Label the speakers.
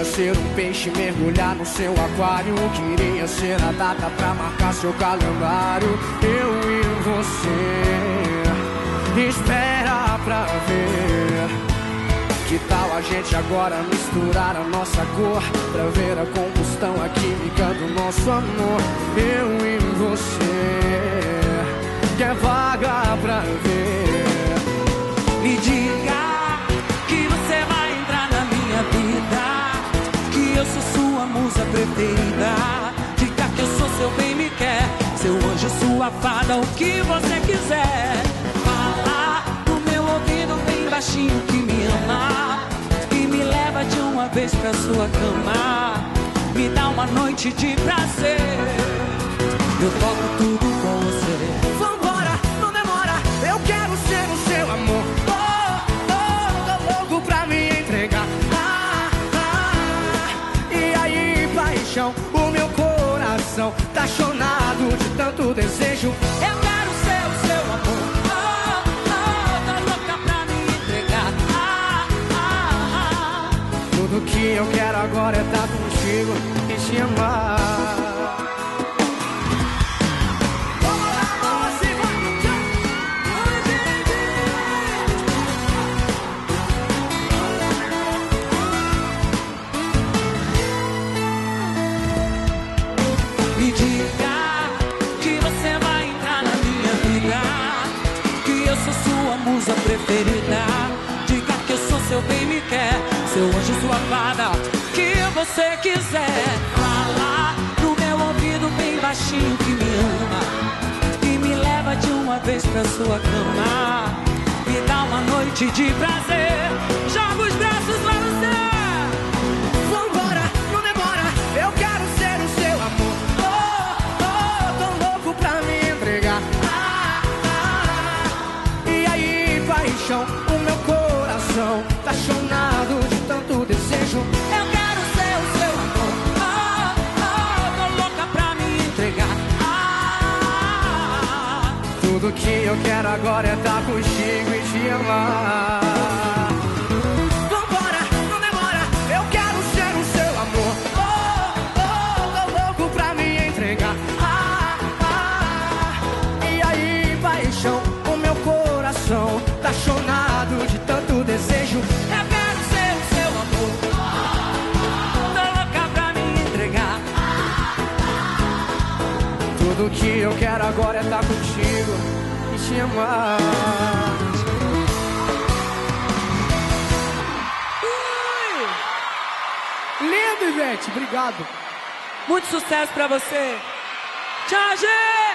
Speaker 1: Queria ser um peixe, mergulhar no seu aquário. Queria ser a data pra marcar seu calendário. Eu e você, espera pra ver. Que tal a gente agora misturar a nossa cor Pra ver a combustão, a química do nosso amor Eu
Speaker 2: preferida Diga que eu sou seu bem me quer. Seu anjo, sua fada, o que você quiser. Fala no meu ouvido bem baixinho que me ama. E me leva de uma vez pra sua cama. Me dá uma noite de prazer. Eu toco tudo
Speaker 1: o meu coração tá chonado de tanto desejo.
Speaker 2: Eu quero ser o seu amor. Oh, oh, tô louca pra me entregar. Ah, ah, ah.
Speaker 1: Tudo que eu quero agora é estar contigo e te amar.
Speaker 2: Musa preferida. Diga que eu sou seu bem me quer. Seu anjo, sua fada. Que você quiser. Fala no meu ouvido bem baixinho que me ama. E me leva de uma vez pra sua cama. Me dá uma noite de prazer. Joga os braços
Speaker 1: desejo.
Speaker 2: Eu quero ser o seu amor. Oh, oh, tô louca pra me entregar. Ah,
Speaker 1: Tudo que eu quero agora é estar contigo e te amar. Tudo que eu quero agora é estar contigo e te amar. Lindo, Ivete, obrigado.
Speaker 2: Muito sucesso pra você. Tchau, gente!